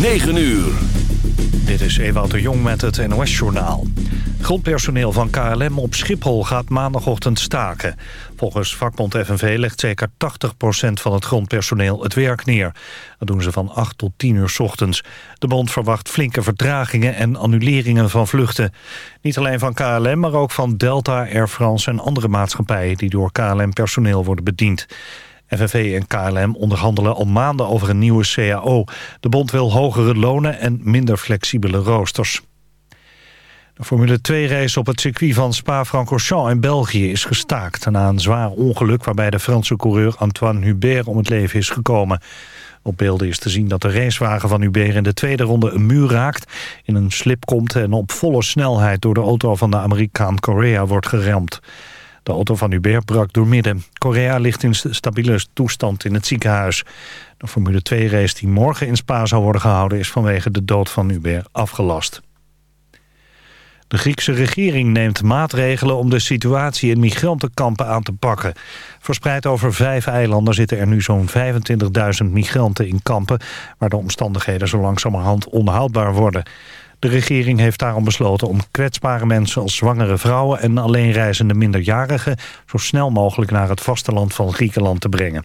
9 uur. Dit is Ewout de Jong met het NOS-journaal. Grondpersoneel van KLM op Schiphol gaat maandagochtend staken. Volgens vakbond FNV legt zeker 80% van het grondpersoneel het werk neer. Dat doen ze van 8 tot 10 uur ochtends. De bond verwacht flinke vertragingen en annuleringen van vluchten. Niet alleen van KLM, maar ook van Delta, Air France en andere maatschappijen... die door KLM-personeel worden bediend. FNV en KLM onderhandelen al maanden over een nieuwe CAO. De bond wil hogere lonen en minder flexibele roosters. De Formule 2-race op het circuit van Spa-Francorchamps in België is gestaakt... na een zwaar ongeluk waarbij de Franse coureur Antoine Hubert om het leven is gekomen. Op beelden is te zien dat de racewagen van Hubert in de tweede ronde een muur raakt... in een slip komt en op volle snelheid door de auto van de Amerikaan Correa wordt geremd. De auto van Hubert brak door midden. Korea ligt in stabiele toestand in het ziekenhuis. De Formule 2-race die morgen in Spa zou worden gehouden... is vanwege de dood van Hubert afgelast. De Griekse regering neemt maatregelen om de situatie in migrantenkampen aan te pakken. Verspreid over vijf eilanden zitten er nu zo'n 25.000 migranten in kampen... waar de omstandigheden zo langzamerhand onhoudbaar worden. De regering heeft daarom besloten om kwetsbare mensen als zwangere vrouwen en alleenreizende minderjarigen zo snel mogelijk naar het vasteland van Griekenland te brengen.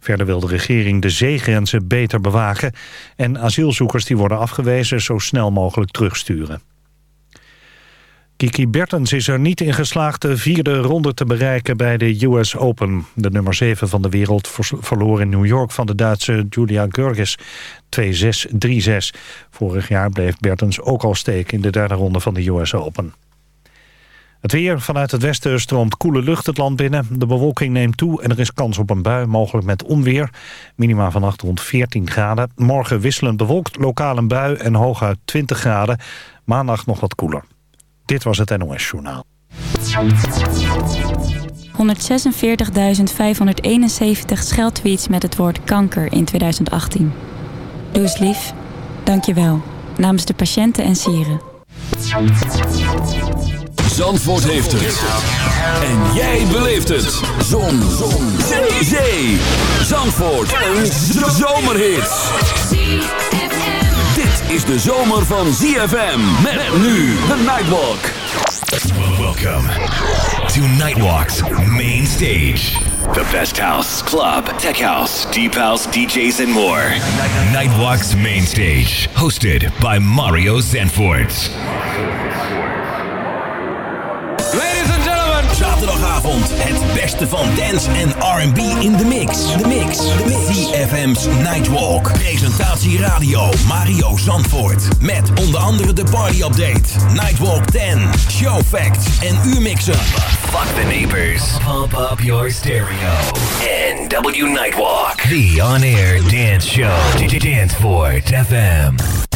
Verder wil de regering de zeegrenzen beter bewaken en asielzoekers die worden afgewezen zo snel mogelijk terugsturen. Kiki Bertens is er niet in geslaagd de vierde ronde te bereiken bij de US Open. De nummer 7 van de wereld verloor in New York van de Duitse Julia Görges 2-6, 3-6. Vorig jaar bleef Bertens ook al steken in de derde ronde van de US Open. Het weer vanuit het westen stroomt koele lucht het land binnen. De bewolking neemt toe en er is kans op een bui, mogelijk met onweer. Minima vannacht rond 14 graden. Morgen wisselend bewolkt, lokaal een bui en hooguit 20 graden. Maandag nog wat koeler. Dit was het NOS Journaal. 146.571 scheldtweets met het woord kanker in 2018. Doe eens lief. Dank je wel. Namens de patiënten en sieren. Zandvoort heeft het. En jij beleeft het. Zon. Zon. Zee. Zandvoort. Een zomerhit is de zomer van ZFM. Met nu de Nightwalk. Welcome to Nightwalk's main stage. The best house, club, tech house, deep house, DJs and more. Nightwalk's main stage. Hosted by Mario Zanfort. Zaterdagavond het beste van dance en R&B in de mix. De mix. De mix. Nightwalk. Presentatie radio Mario Zandvoort. Met onder andere de party update. Nightwalk 10. Show facts en U-mixen. Fuck the neighbors. Pump up your stereo. NW Nightwalk. The on-air dance show. Danceport FM.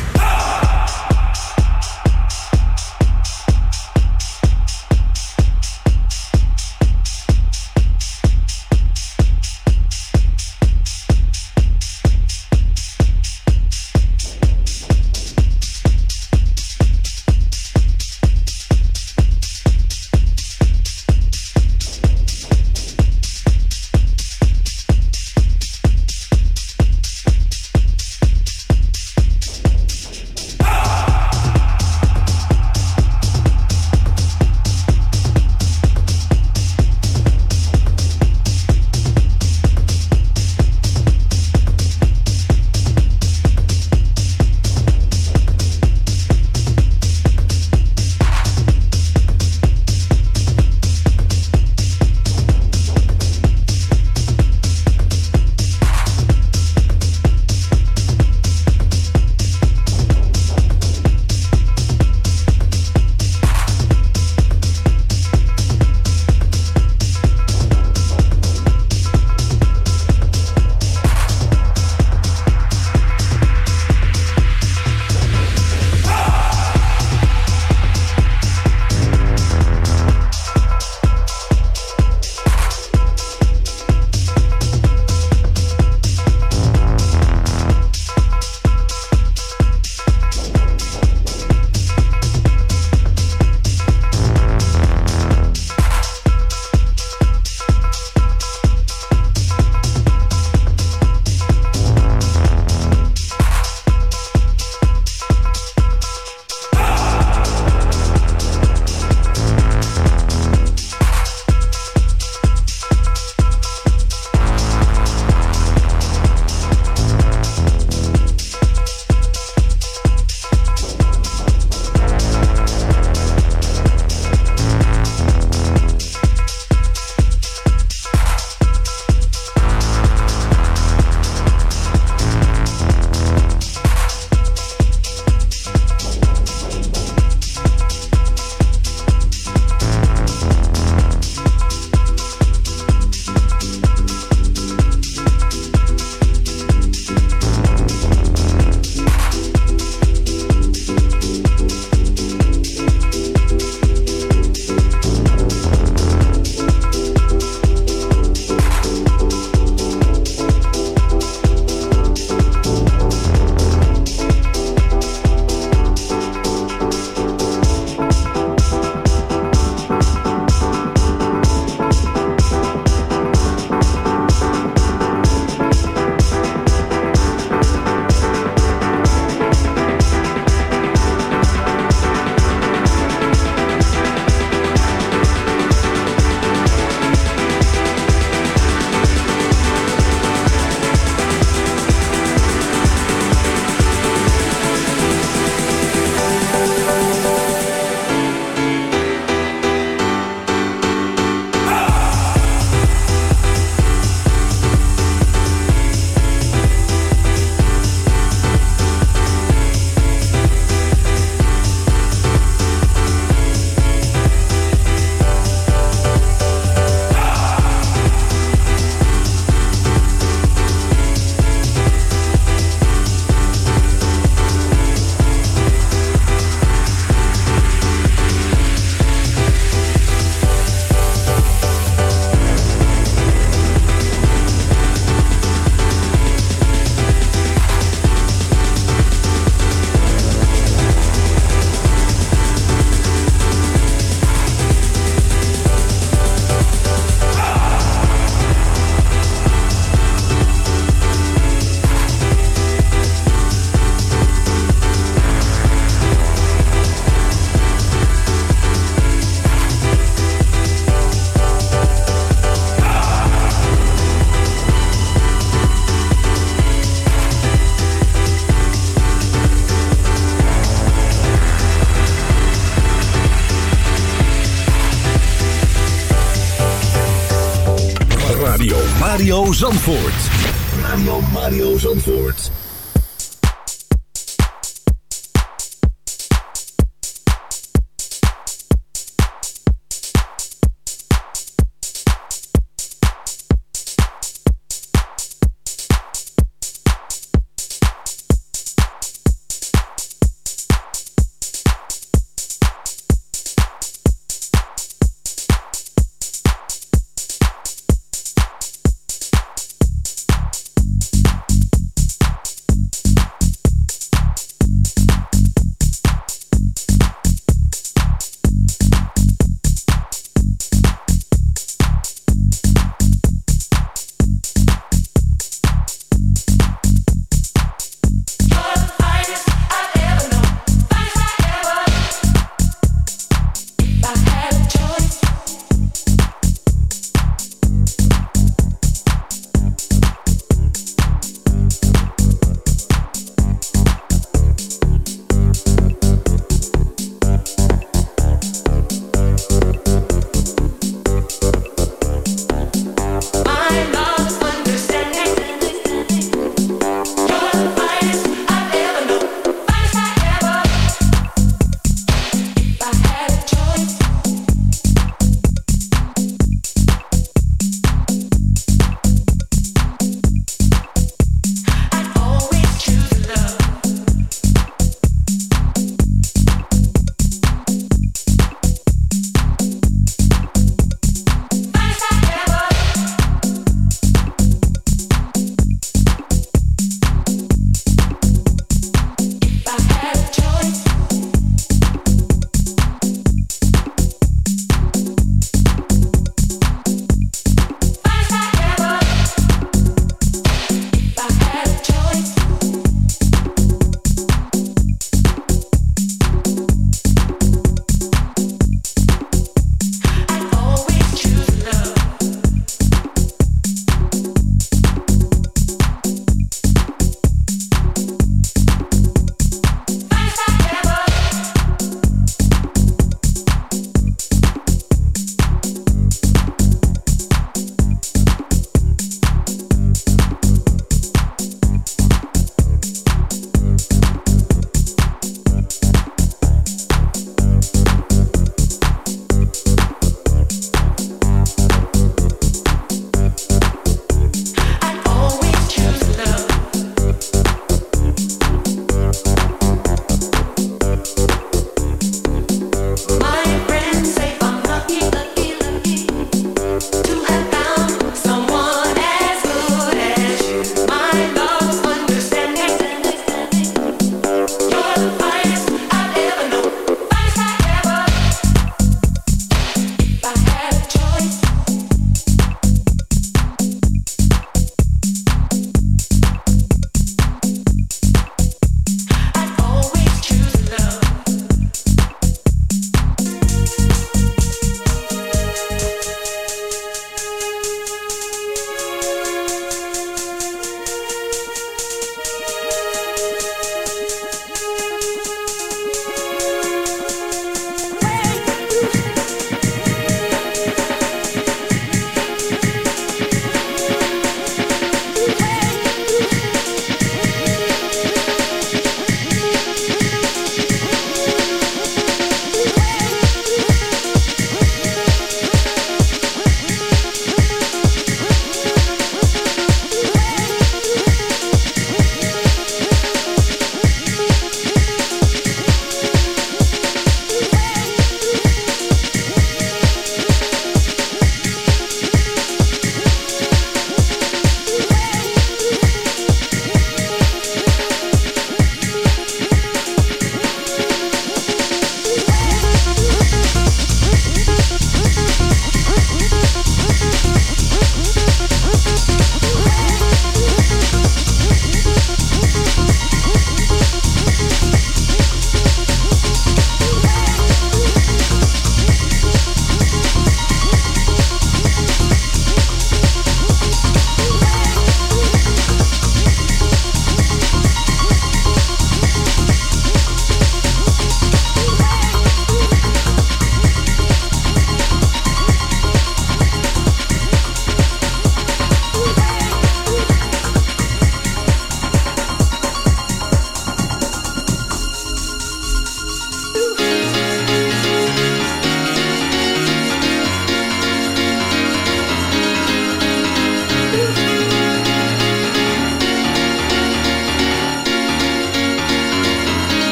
Zandvoort.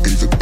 I the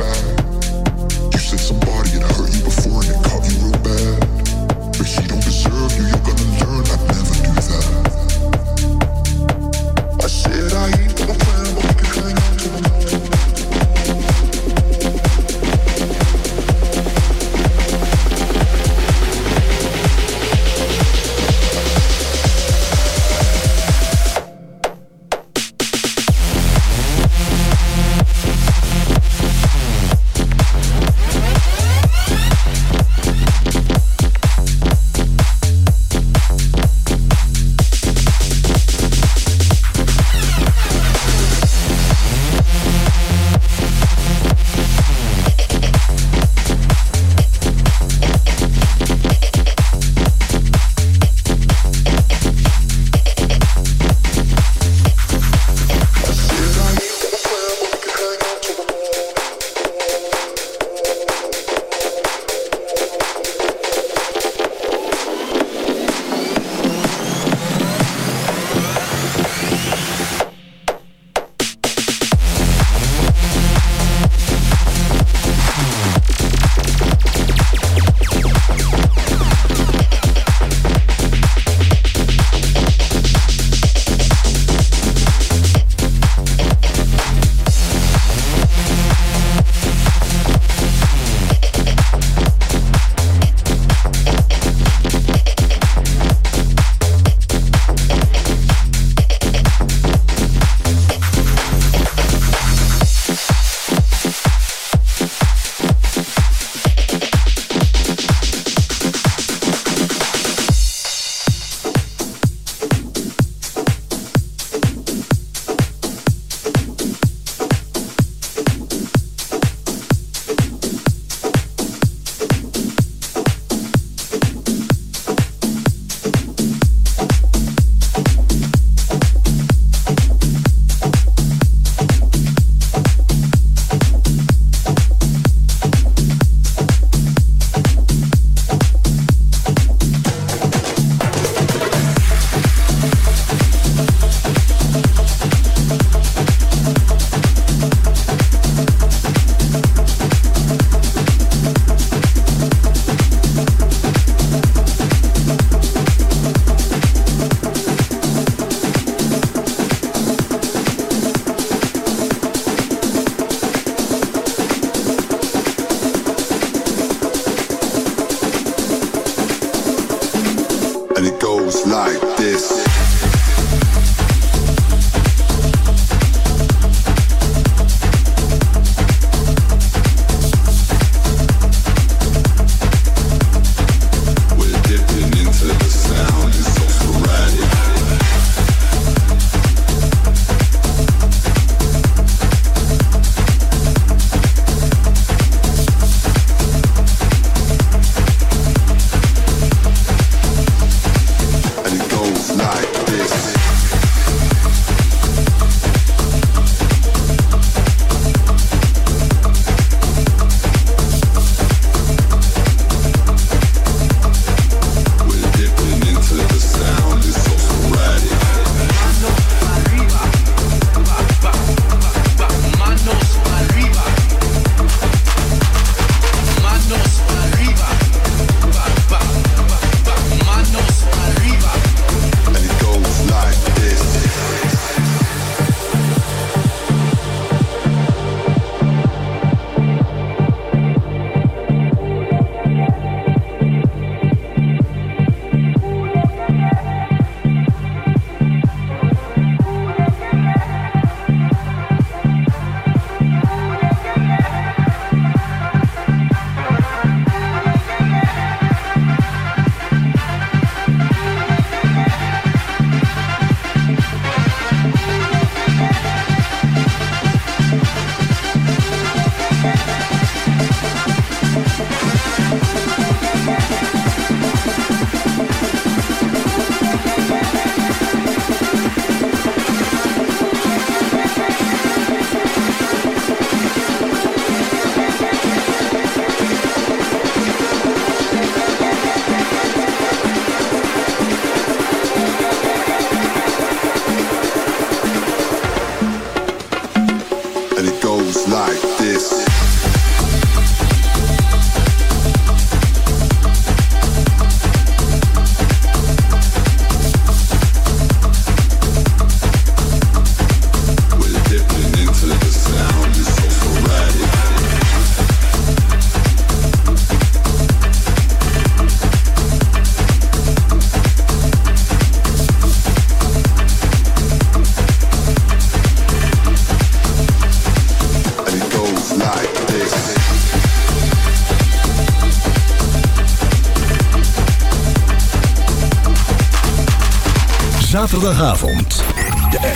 zaterdagavond.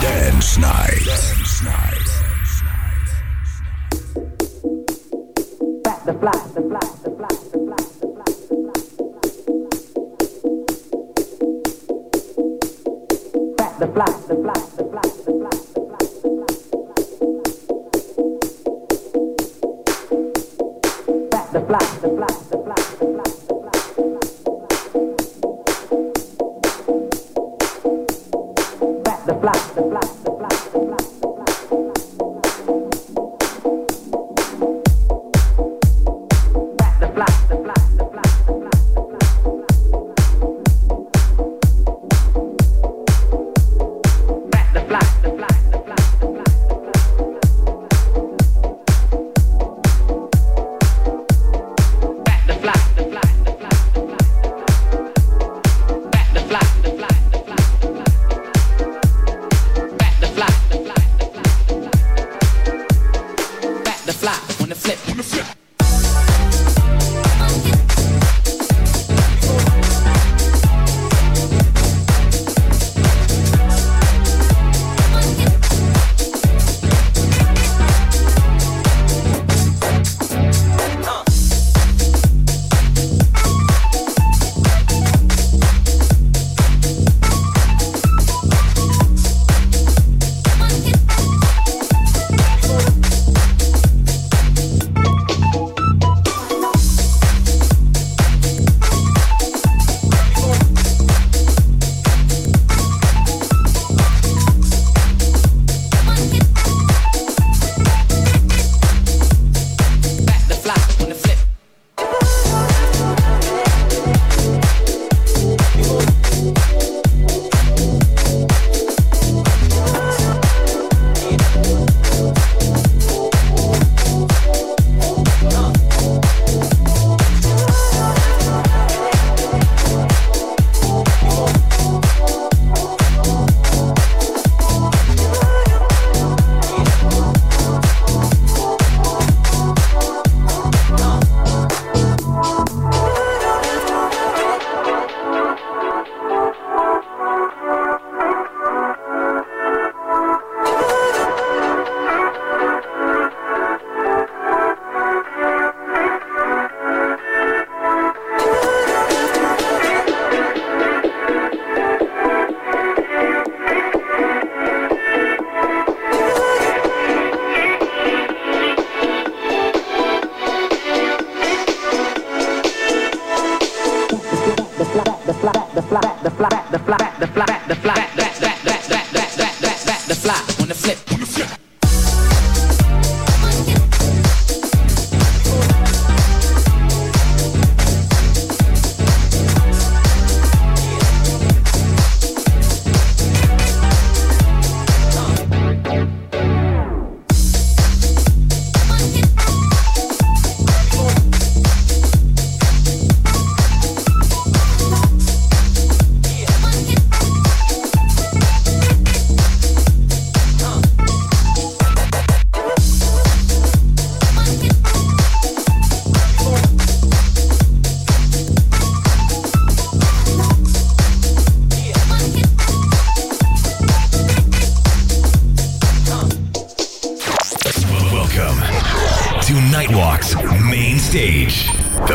Dance Night. Dance Night.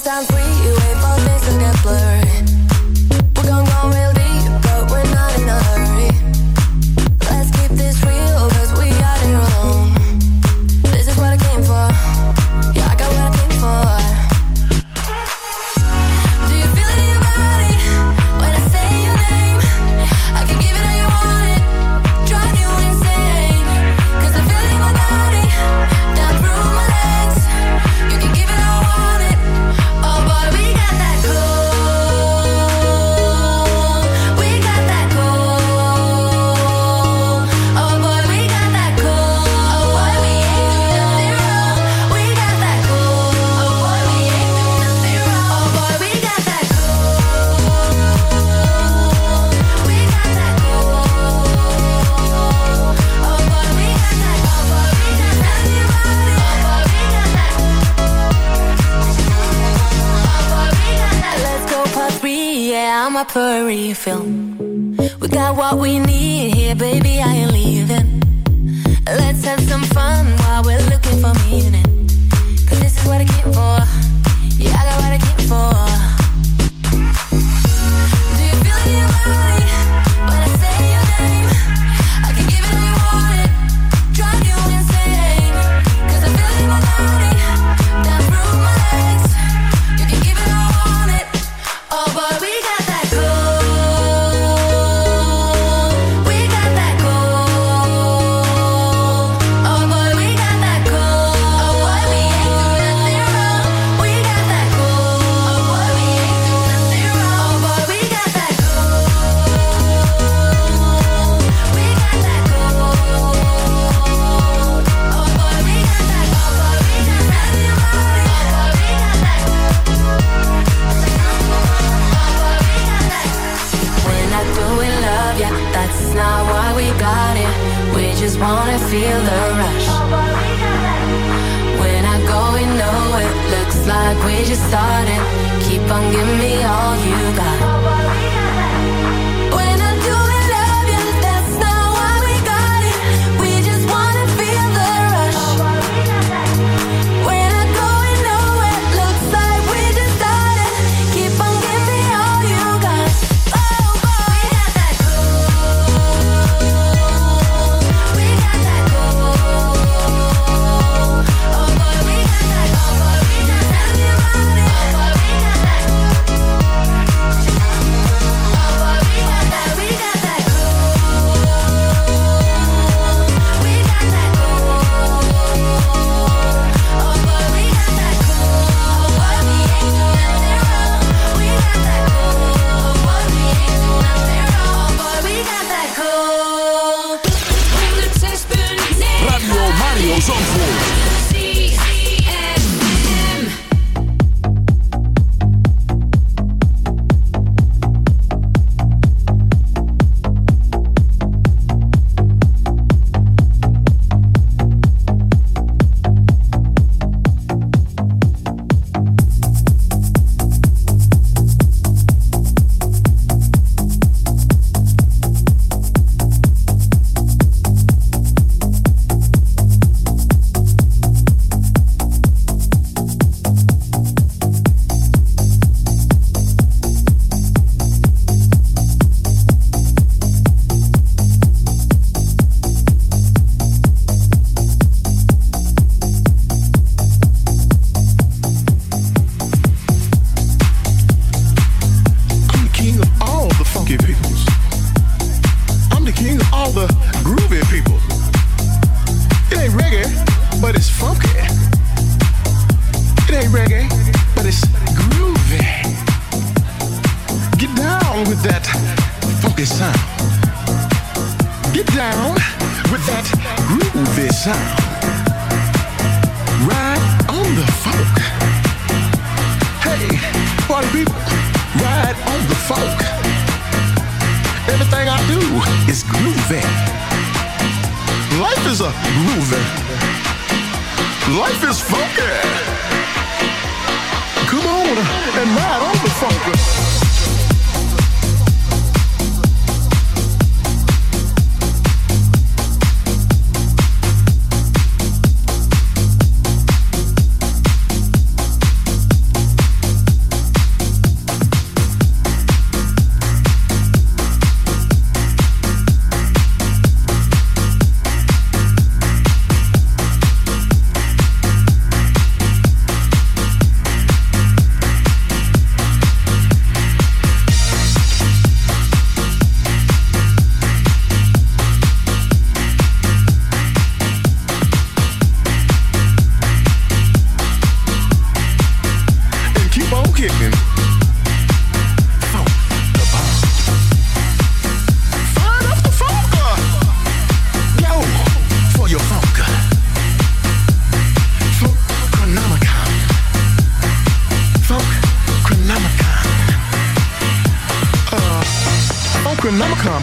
sometimes You wait for things to get blurry.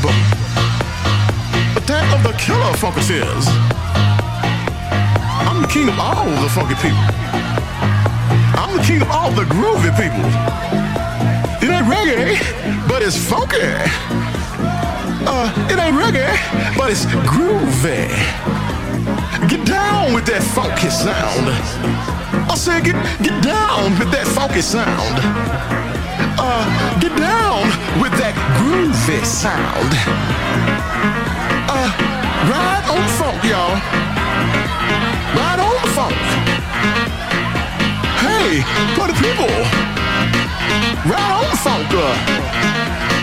But that of the killer funkers is. I'm the king of all the funky people. I'm the king of all the groovy people. It ain't reggae, but it's funky. Uh, it ain't reggae, but it's groovy. Get down with that funky sound. I said, get, get down with that funky sound. Uh, get down with that groovy sound. Uh, ride on funk, y'all. Ride on the funk. Hey, party people. Ride on the funk. Uh.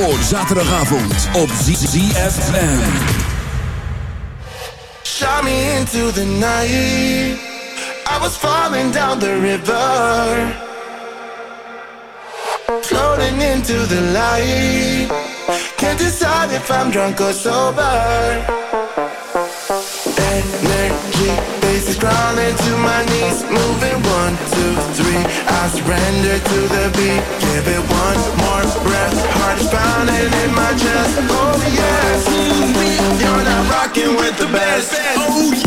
voor zaterdagavond op ZFM. Shot me into the night. I was falling down the river. Floating into the light. Can't decide if I'm drunk or sober. Energy. faces crawling to my knees, moving one, two, three. I surrender to the beat, give it one more breath. Heart is pounding in my chest. Oh yeah, you're not rocking with the best. Oh yeah.